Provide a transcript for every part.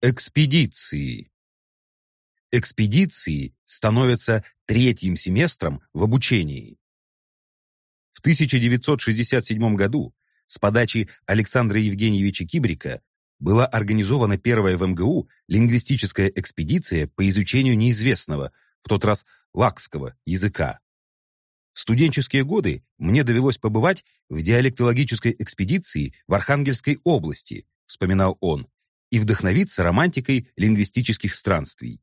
Экспедиции. Экспедиции становятся третьим семестром в обучении. В 1967 году с подачи Александра Евгеньевича Кибрика была организована первая в МГУ лингвистическая экспедиция по изучению неизвестного, в тот раз лакского, языка. В студенческие годы мне довелось побывать в диалектологической экспедиции в Архангельской области, вспоминал он, и вдохновиться романтикой лингвистических странствий.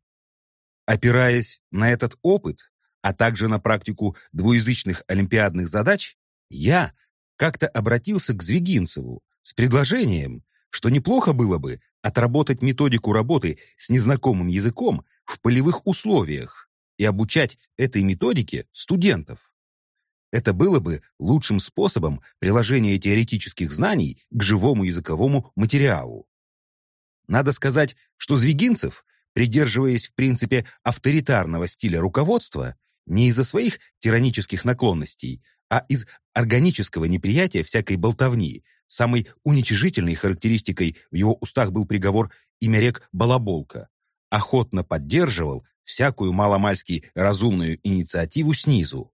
Опираясь на этот опыт, а также на практику двуязычных олимпиадных задач, я как-то обратился к Звегинцеву с предложением, что неплохо было бы отработать методику работы с незнакомым языком в полевых условиях и обучать этой методике студентов. Это было бы лучшим способом приложения теоретических знаний к живому языковому материалу. Надо сказать, что Звегинцев, придерживаясь в принципе авторитарного стиля руководства, не из-за своих тиранических наклонностей, а из органического неприятия всякой болтовни, самой уничижительной характеристикой в его устах был приговор имя рек Балаболка, охотно поддерживал всякую маломальски разумную инициативу снизу.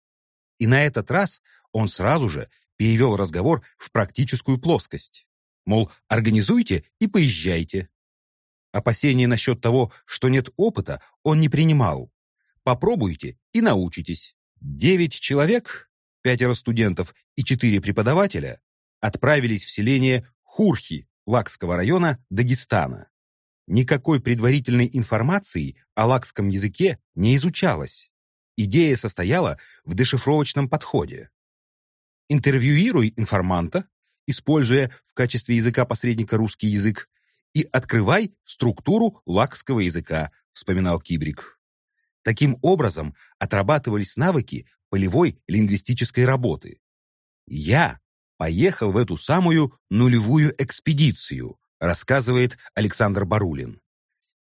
И на этот раз он сразу же перевел разговор в практическую плоскость. Мол, организуйте и поезжайте. Опасения насчет того, что нет опыта, он не принимал. Попробуйте и научитесь. Девять человек, пятеро студентов и четыре преподавателя отправились в селение Хурхи Лакского района Дагестана. Никакой предварительной информации о лакском языке не изучалось. Идея состояла в дешифровочном подходе. Интервьюируй информанта, используя в качестве языка посредника русский язык, и открывай структуру лакского языка, вспоминал Кибрик. Таким образом отрабатывались навыки полевой лингвистической работы. Я поехал в эту самую нулевую экспедицию, рассказывает Александр Барулин.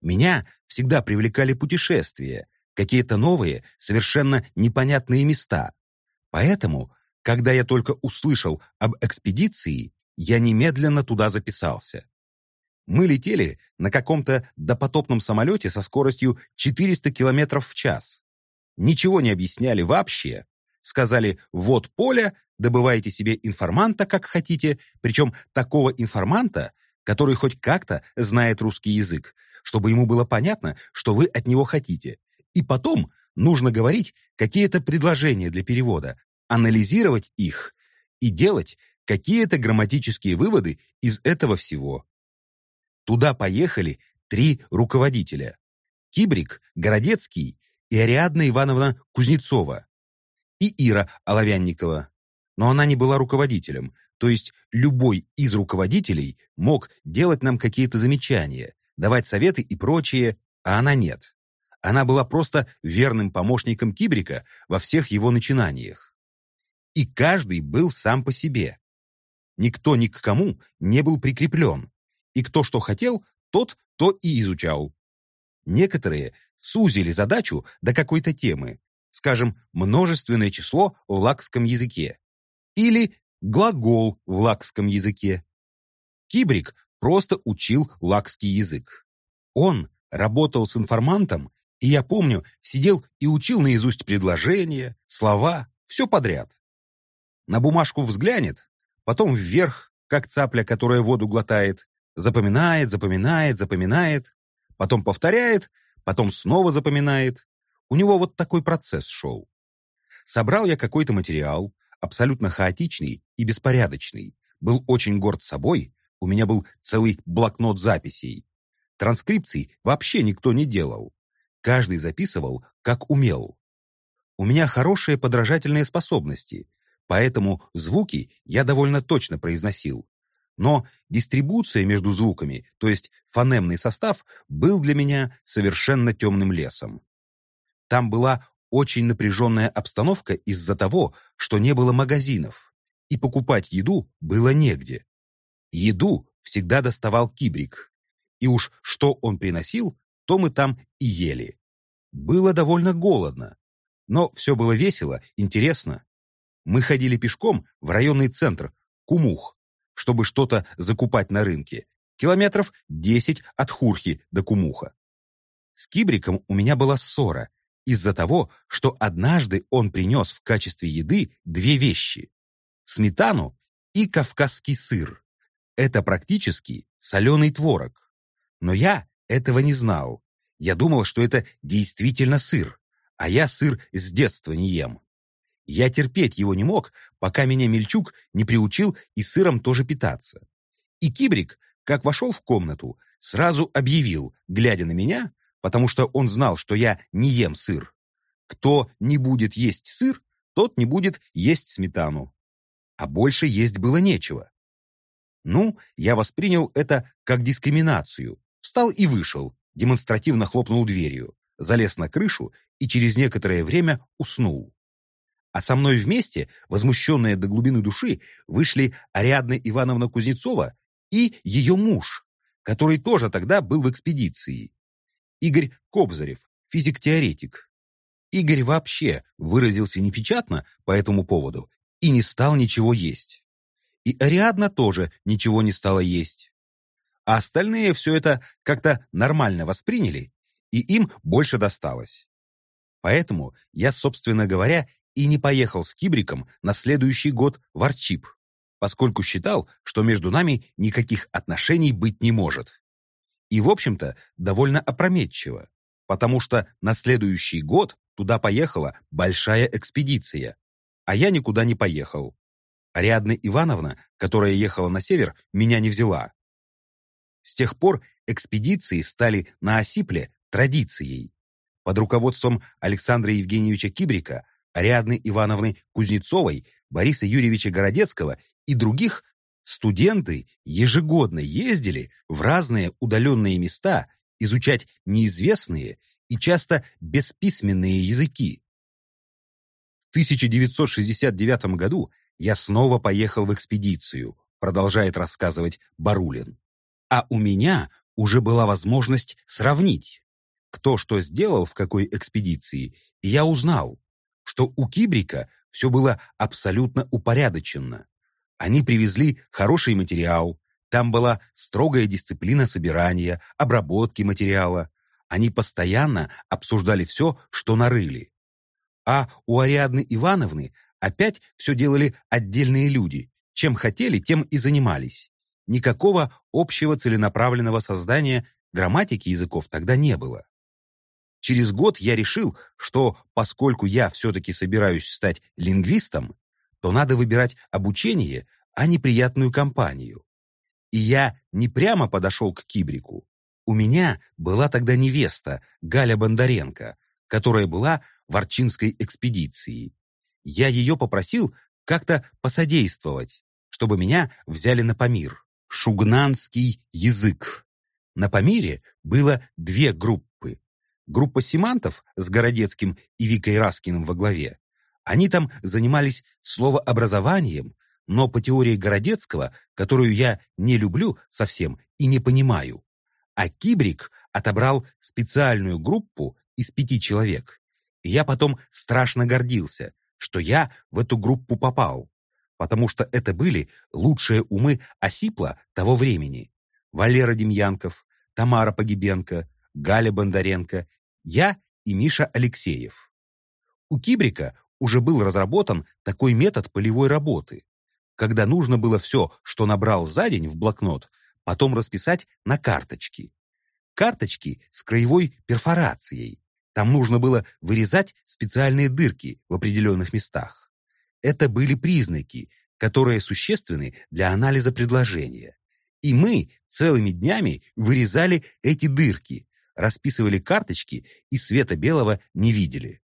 Меня всегда привлекали путешествия, какие-то новые, совершенно непонятные места. Поэтому, когда я только услышал об экспедиции, я немедленно туда записался. Мы летели на каком-то допотопном самолете со скоростью 400 км в час. Ничего не объясняли вообще. Сказали, вот поле, добывайте себе информанта, как хотите, причем такого информанта, который хоть как-то знает русский язык, чтобы ему было понятно, что вы от него хотите. И потом нужно говорить какие-то предложения для перевода, анализировать их и делать какие-то грамматические выводы из этого всего. Туда поехали три руководителя. Кибрик, Городецкий и Ариадна Ивановна Кузнецова. И Ира Оловянникова. Но она не была руководителем, то есть любой из руководителей мог делать нам какие-то замечания, давать советы и прочее, а она нет. Она была просто верным помощником Кибрика во всех его начинаниях. И каждый был сам по себе. Никто ни к кому не был прикреплен, и кто что хотел, тот то и изучал. Некоторые сузили задачу до какой-то темы, скажем, множественное число в лакском языке или глагол в лакском языке. Кибрик просто учил лакский язык. Он работал с информантом, и я помню, сидел и учил наизусть предложения, слова, все подряд. На бумажку взглянет, потом вверх, как цапля, которая воду глотает, Запоминает, запоминает, запоминает, потом повторяет, потом снова запоминает. У него вот такой процесс шел. Собрал я какой-то материал, абсолютно хаотичный и беспорядочный. Был очень горд собой, у меня был целый блокнот записей. Транскрипций вообще никто не делал. Каждый записывал, как умел. У меня хорошие подражательные способности, поэтому звуки я довольно точно произносил. Но дистрибуция между звуками, то есть фонемный состав, был для меня совершенно темным лесом. Там была очень напряженная обстановка из-за того, что не было магазинов, и покупать еду было негде. Еду всегда доставал кибрик, и уж что он приносил, то мы там и ели. Было довольно голодно, но все было весело, интересно. Мы ходили пешком в районный центр, Кумух, чтобы что-то закупать на рынке, километров 10 от Хурхи до Кумуха. С Кибриком у меня была ссора из-за того, что однажды он принес в качестве еды две вещи – сметану и кавказский сыр. Это практически соленый творог. Но я этого не знал. Я думал, что это действительно сыр, а я сыр с детства не ем. Я терпеть его не мог, пока меня Мельчук не приучил и сыром тоже питаться. И Кибрик, как вошел в комнату, сразу объявил, глядя на меня, потому что он знал, что я не ем сыр. Кто не будет есть сыр, тот не будет есть сметану. А больше есть было нечего. Ну, я воспринял это как дискриминацию, встал и вышел, демонстративно хлопнул дверью, залез на крышу и через некоторое время уснул. А со мной вместе, возмущенные до глубины души, вышли Ариадна Ивановна Кузнецова и ее муж, который тоже тогда был в экспедиции. Игорь Кобзарев, физик-теоретик. Игорь вообще выразился непечатно по этому поводу и не стал ничего есть. И Ариадна тоже ничего не стала есть. А остальные все это как-то нормально восприняли, и им больше досталось. Поэтому я, собственно говоря, и не поехал с Кибриком на следующий год в Арчип, поскольку считал, что между нами никаких отношений быть не может. И, в общем-то, довольно опрометчиво, потому что на следующий год туда поехала большая экспедиция, а я никуда не поехал. Ариадна Ивановна, которая ехала на север, меня не взяла. С тех пор экспедиции стали на Осипле традицией. Под руководством Александра Евгеньевича Кибрика Ариадны Ивановны Кузнецовой, Бориса Юрьевича Городецкого и других студенты ежегодно ездили в разные удаленные места изучать неизвестные и часто бесписьменные языки. В 1969 году я снова поехал в экспедицию, продолжает рассказывать Барулин. А у меня уже была возможность сравнить, кто что сделал в какой экспедиции, и я узнал, что у Кибрика все было абсолютно упорядочено. Они привезли хороший материал, там была строгая дисциплина собирания, обработки материала. Они постоянно обсуждали все, что нарыли. А у Ариадны Ивановны опять все делали отдельные люди. Чем хотели, тем и занимались. Никакого общего целенаправленного создания грамматики языков тогда не было. Через год я решил, что поскольку я все-таки собираюсь стать лингвистом, то надо выбирать обучение, а не приятную компанию. И я не прямо подошел к Кибрику. У меня была тогда невеста, Галя Бондаренко, которая была в Арчинской экспедиции. Я ее попросил как-то посодействовать, чтобы меня взяли на Памир. Шугнанский язык. На Памире было две группы Группа семантов с Городецким и Викой Раскиным во главе, они там занимались словообразованием, но по теории Городецкого, которую я не люблю совсем и не понимаю. А Кибрик отобрал специальную группу из пяти человек. И я потом страшно гордился, что я в эту группу попал, потому что это были лучшие умы Осипла того времени. Валера Демьянков, Тамара Погибенко, Галя Бондаренко, я и Миша Алексеев. У Кибрика уже был разработан такой метод полевой работы, когда нужно было все, что набрал за день в блокнот, потом расписать на карточки. Карточки с краевой перфорацией. Там нужно было вырезать специальные дырки в определенных местах. Это были признаки, которые существенны для анализа предложения. И мы целыми днями вырезали эти дырки, расписывали карточки и света белого не видели.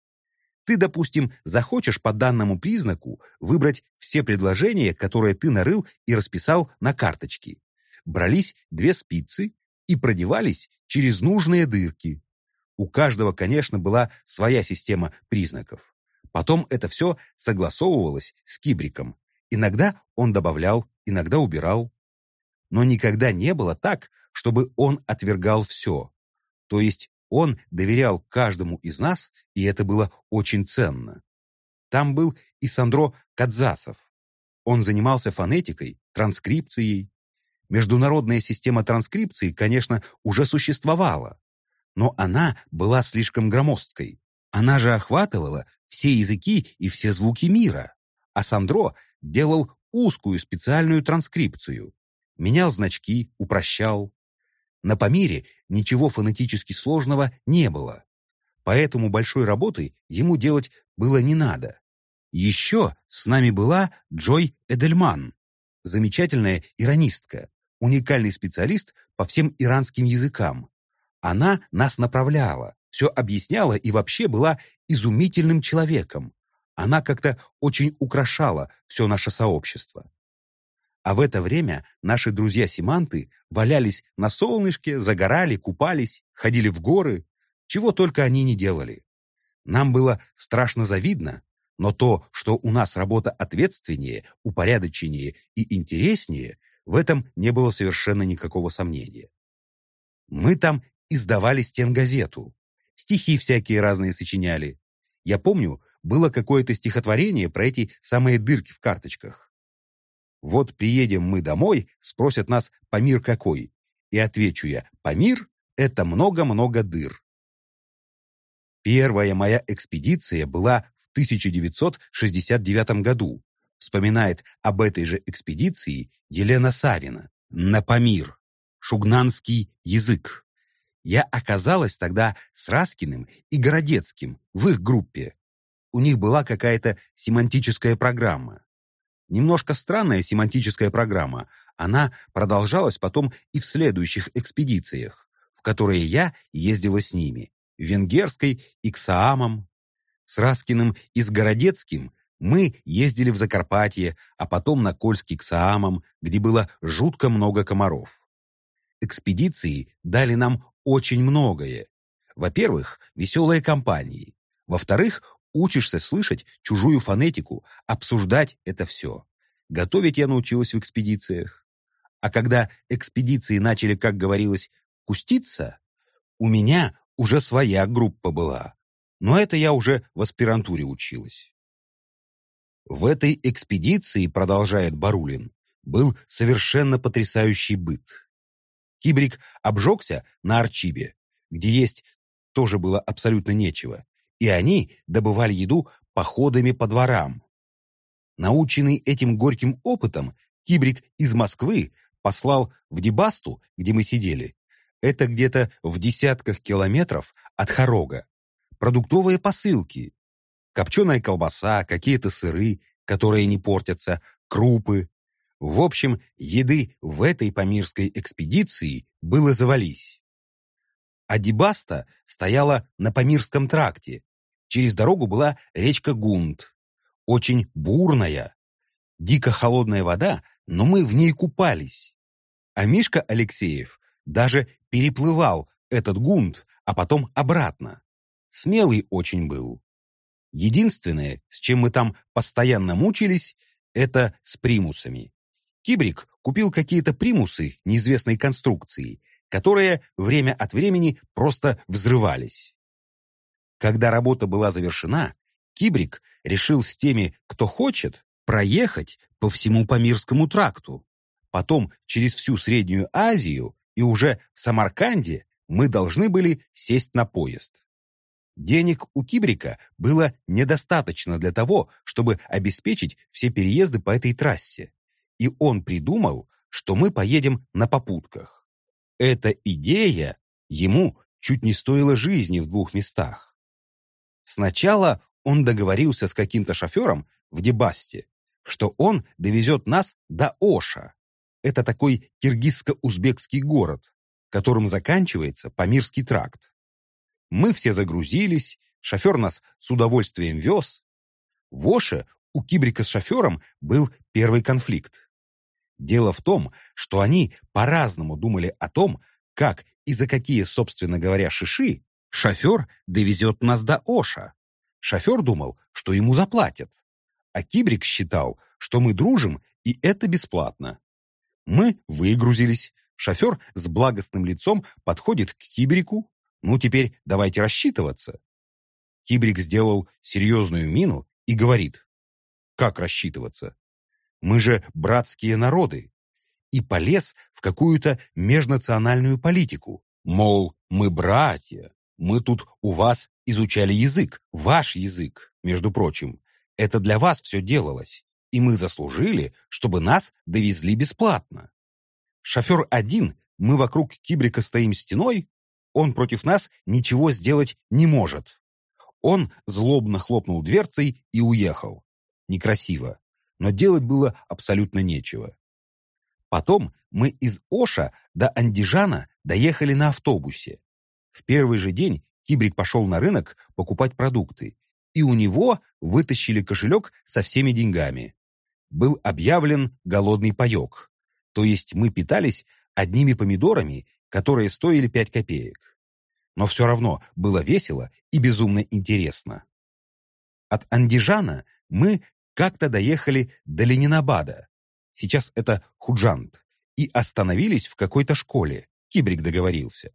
Ты, допустим, захочешь по данному признаку выбрать все предложения, которые ты нарыл и расписал на карточке. Брались две спицы и продевались через нужные дырки. У каждого, конечно, была своя система признаков. Потом это все согласовывалось с Кибриком. Иногда он добавлял, иногда убирал. Но никогда не было так, чтобы он отвергал все. То есть он доверял каждому из нас, и это было очень ценно. Там был и Сандро Кадзасов. Он занимался фонетикой, транскрипцией. Международная система транскрипции, конечно, уже существовала, но она была слишком громоздкой. Она же охватывала все языки и все звуки мира, а Сандро делал узкую специальную транскрипцию, менял значки, упрощал. На Памире ничего фонетически сложного не было, поэтому большой работы ему делать было не надо. Еще с нами была Джой Эдельман, замечательная иронистка, уникальный специалист по всем иранским языкам. Она нас направляла, все объясняла и вообще была изумительным человеком. Она как-то очень украшала все наше сообщество. А в это время наши друзья-симанты валялись на солнышке, загорали, купались, ходили в горы, чего только они не делали. Нам было страшно завидно, но то, что у нас работа ответственнее, упорядоченнее и интереснее, в этом не было совершенно никакого сомнения. Мы там издавали стенгазету, стихи всякие разные сочиняли. Я помню, было какое-то стихотворение про эти самые дырки в карточках. Вот приедем мы домой, спросят нас, Памир какой? И отвечу я, Памир — это много-много дыр. Первая моя экспедиция была 1969 году. Вспоминает об этой же экспедиции Елена Савина на Памир, шугнанский язык. Я оказалась тогда с Раскиным и Городецким в их группе. У них была какая-то семантическая программа. Немножко странная семантическая программа. Она продолжалась потом и в следующих экспедициях, в которые я ездила с ними. Венгерской и к Саамам, с Раскиным и с Городецким мы ездили в Закарпатье, а потом на Кольский к Саамам, где было жутко много комаров. Экспедиции дали нам очень многое. Во-первых, веселые компании. Во-вторых, учишься слышать чужую фонетику, обсуждать это все. Готовить я научилась в экспедициях. А когда экспедиции начали, как говорилось, куститься, у меня уже своя группа была. Но это я уже в аспирантуре училась. В этой экспедиции, продолжает Барулин, был совершенно потрясающий быт. Кибрик обжегся на Арчибе, где есть тоже было абсолютно нечего, и они добывали еду походами по дворам. Наученный этим горьким опытом, Кибрик из Москвы послал в Дебасту, где мы сидели, это где-то в десятках километров от Хорога, продуктовые посылки. Копченая колбаса, какие-то сыры, которые не портятся, крупы. В общем, еды в этой памирской экспедиции было завались. А Дебаста стояла на Памирском тракте. Через дорогу была речка Гунд. Очень бурная. Дико холодная вода, но мы в ней купались. А Мишка Алексеев даже переплывал этот Гунд, а потом обратно. Смелый очень был. Единственное, с чем мы там постоянно мучились, это с примусами. Кибрик купил какие-то примусы неизвестной конструкции, которые время от времени просто взрывались. Когда работа была завершена, Кибрик решил с теми, кто хочет, проехать по всему Памирскому тракту. Потом через всю Среднюю Азию и уже в Самарканде мы должны были сесть на поезд. Денег у Кибрика было недостаточно для того, чтобы обеспечить все переезды по этой трассе. И он придумал, что мы поедем на попутках. Эта идея ему чуть не стоила жизни в двух местах. Сначала он договорился с каким-то шофером в Дебасте, что он довезет нас до Оша. Это такой киргизско-узбекский город, которым заканчивается Памирский тракт. Мы все загрузились, шофер нас с удовольствием вез. В Оше у Кибрика с шофером был первый конфликт. Дело в том, что они по-разному думали о том, как и за какие, собственно говоря, шиши шофер довезет нас до Оша. Шофер думал, что ему заплатят. А Кибрик считал, что мы дружим, и это бесплатно. Мы выгрузились. Шофер с благостным лицом подходит к Кибрику, ну, теперь давайте рассчитываться. Кибрик сделал серьезную мину и говорит. Как рассчитываться? Мы же братские народы. и полез в какую-то межнациональную политику. Мол, мы братья, мы тут у вас изучали язык, ваш язык, между прочим. Это для вас все делалось, и мы заслужили, чтобы нас довезли бесплатно. Шофер один, мы вокруг Кибрика стоим стеной, он против нас ничего сделать не может. Он злобно хлопнул дверцей и уехал. Некрасиво, но делать было абсолютно нечего. Потом мы из Оша до Андижана доехали на автобусе. В первый же день Кибрик пошел на рынок покупать продукты, и у него вытащили кошелек со всеми деньгами. Был объявлен голодный паек, то есть мы питались одними помидорами, которые стоили пять копеек. Но все равно было весело и безумно интересно. От Андижана мы как-то доехали до Ленинабада, сейчас это Худжант, и остановились в какой-то школе, Кибрик договорился.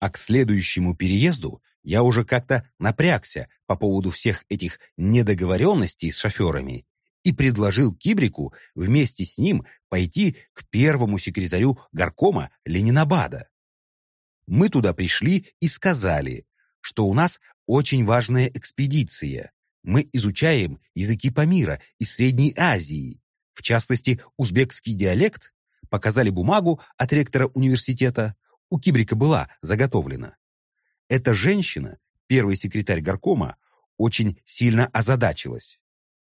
А к следующему переезду я уже как-то напрягся по поводу всех этих недоговоренностей с шоферами и предложил Кибрику вместе с ним пойти к первому секретарю горкома Ленинабада. Мы туда пришли и сказали, что у нас очень важная экспедиция. Мы изучаем языки Памира и Средней Азии, в частности, узбекский диалект, показали бумагу от ректора университета, у Кибрика была заготовлена. Эта женщина, первый секретарь горкома, очень сильно озадачилась.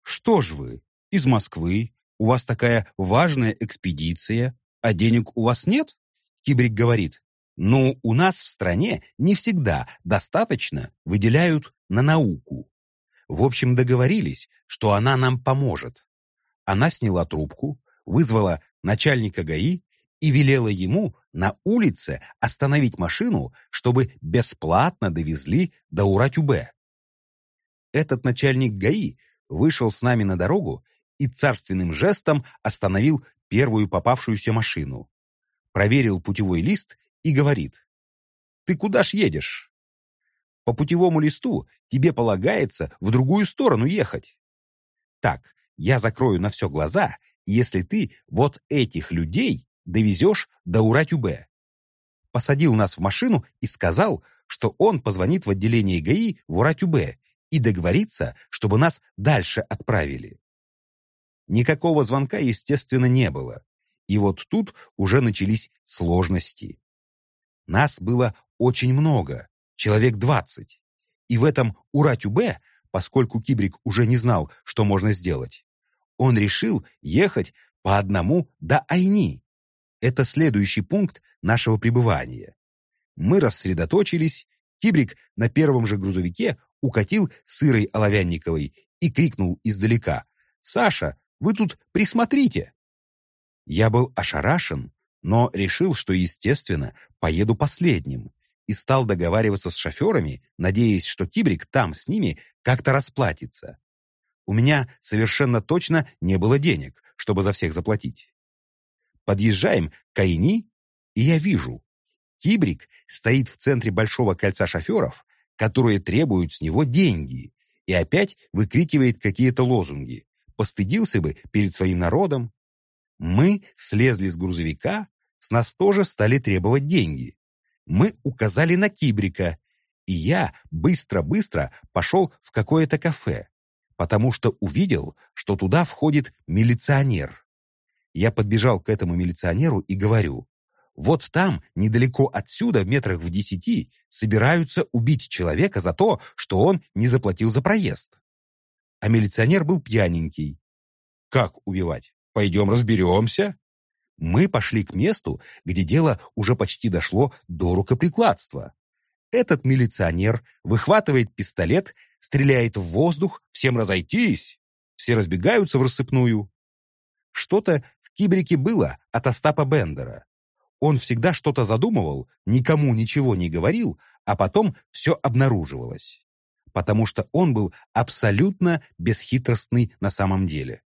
«Что ж вы, из Москвы, у вас такая важная экспедиция, а денег у вас нет?» Кибрик говорит, «Ну, у нас в стране не всегда достаточно выделяют на науку. В общем, договорились, что она нам поможет. Она сняла трубку, вызвала начальника ГАИ и велела ему на улице остановить машину, чтобы бесплатно довезли до Уратюбе. Этот начальник ГАИ вышел с нами на дорогу и царственным жестом остановил первую попавшуюся машину. Проверил путевой лист и говорит, «Ты куда ж едешь?» «По путевому листу тебе полагается в другую сторону ехать». «Так, я закрою на все глаза, если ты вот этих людей довезешь до Уратюбе. Посадил нас в машину и сказал, что он позвонит в отделение ГАИ в Уратюбе и договорится, чтобы нас дальше отправили. Никакого звонка, естественно, не было. И вот тут уже начались сложности. Нас было очень много, человек двадцать. И в этом Уратюбе, поскольку Кибрик уже не знал, что можно сделать, он решил ехать по одному до Айни. Это следующий пункт нашего пребывания. Мы рассредоточились, Кибрик на первом же грузовике укатил сырой оловянниковой и крикнул издалека «Саша, вы тут присмотрите!» Я был ошарашен, но решил, что, естественно, поеду последним, и стал договариваться с шоферами, надеясь, что Кибрик там с ними как-то расплатится. У меня совершенно точно не было денег, чтобы за всех заплатить. Подъезжаем к Айни, и я вижу, Кибрик стоит в центре большого кольца шоферов, которые требуют с него деньги, и опять выкрикивает какие-то лозунги. Постыдился бы перед своим народом. Мы слезли с грузовика, с нас тоже стали требовать деньги. Мы указали на Кибрика, и я быстро-быстро пошел в какое-то кафе потому что увидел, что туда входит милиционер. Я подбежал к этому милиционеру и говорю, вот там, недалеко отсюда, в метрах в десяти, собираются убить человека за то, что он не заплатил за проезд. А милиционер был пьяненький. Как убивать? Пойдем разберемся. Мы пошли к месту, где дело уже почти дошло до рукоприкладства. Этот милиционер выхватывает пистолет, стреляет в воздух, всем разойтись. Все разбегаются в рассыпную. Что-то Кибрике было от Остапа Бендера. Он всегда что-то задумывал, никому ничего не говорил, а потом все обнаруживалось. Потому что он был абсолютно бесхитростный на самом деле.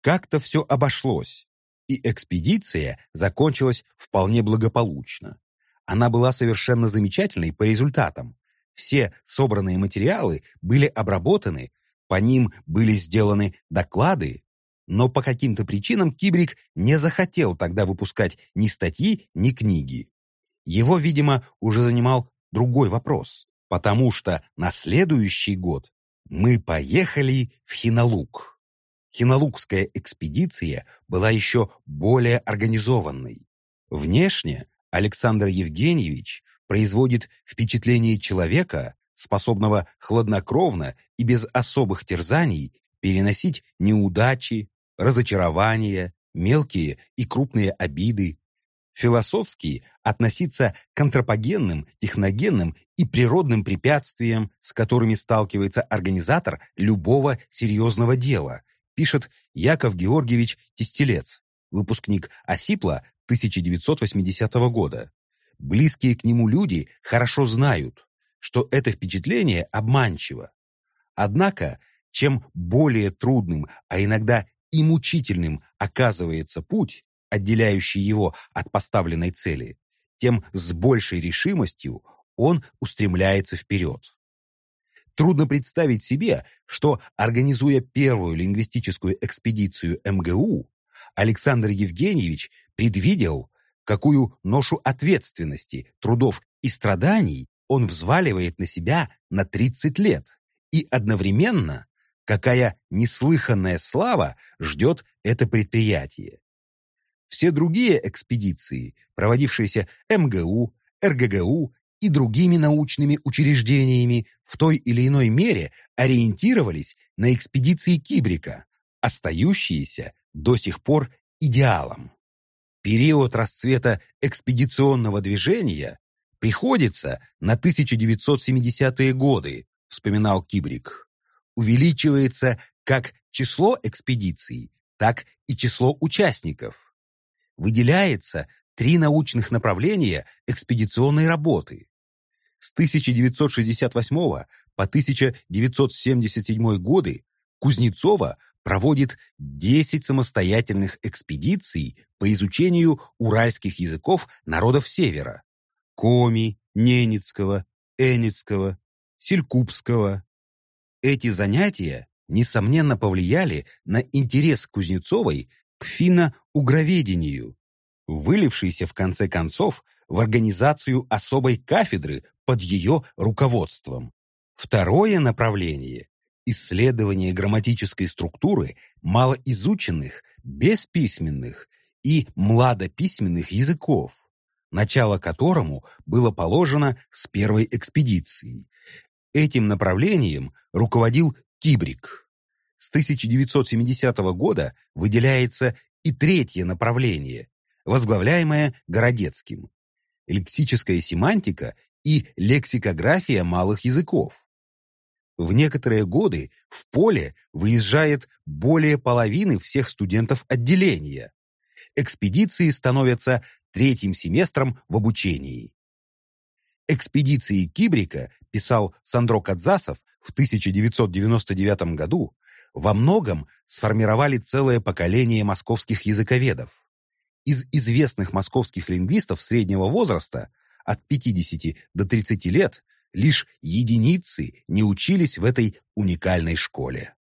Как-то все обошлось, и экспедиция закончилась вполне благополучно. Она была совершенно замечательной по результатам. Все собранные материалы были обработаны, по ним были сделаны доклады. Но по каким-то причинам Кибрик не захотел тогда выпускать ни статьи, ни книги. Его, видимо, уже занимал другой вопрос, потому что на следующий год мы поехали в Хиналук. Хиналукская экспедиция была еще более организованной. Внешне Александр Евгеньевич производит впечатление человека, способного хладнокровно и без особых терзаний переносить неудачи, разочарования, мелкие и крупные обиды, философски относиться к антропогенным, техногенным и природным препятствиям, с которыми сталкивается организатор любого серьезного дела, пишет Яков Георгиевич Тестелец, выпускник ОСИПЛа 1980 года. Близкие к нему люди хорошо знают, что это впечатление обманчиво. Однако, чем более трудным, а иногда и мучительным оказывается путь, отделяющий его от поставленной цели, тем с большей решимостью он устремляется вперед. Трудно представить себе, что, организуя первую лингвистическую экспедицию МГУ, Александр Евгеньевич предвидел, какую ношу ответственности, трудов и страданий он взваливает на себя на 30 лет, и одновременно какая неслыханная слава ждет это предприятие. Все другие экспедиции, проводившиеся МГУ, РГГУ и другими научными учреждениями, в той или иной мере ориентировались на экспедиции Кибрика, остающиеся до сих пор идеалом. Период расцвета экспедиционного движения приходится на 1970-е годы, вспоминал Кибрик увеличивается как число экспедиций, так и число участников. Выделяется три научных направления экспедиционной работы. С 1968 по 1977 годы Кузнецова проводит 10 самостоятельных экспедиций по изучению уральских языков народов Севера – Коми, Ненецкого, Энецкого, Селькупского, эти занятия, несомненно, повлияли на интерес Кузнецовой к финно-угроведению, вылившийся в конце концов в организацию особой кафедры под ее руководством. Второе направление – исследование грамматической структуры малоизученных, бесписьменных и младописьменных языков, начало которому было положено с первой экспедиции, Этим направлением руководил Кибрик. С 1970 года выделяется и третье направление, возглавляемое Городецким – лексическая семантика и лексикография малых языков. В некоторые годы в поле выезжает более половины всех студентов отделения. Экспедиции становятся третьим семестром в обучении. Экспедиции Кибрика, писал Сандро Кадзасов в 1999 году, во многом сформировали целое поколение московских языковедов. Из известных московских лингвистов среднего возраста от 50 до 30 лет лишь единицы не учились в этой уникальной школе.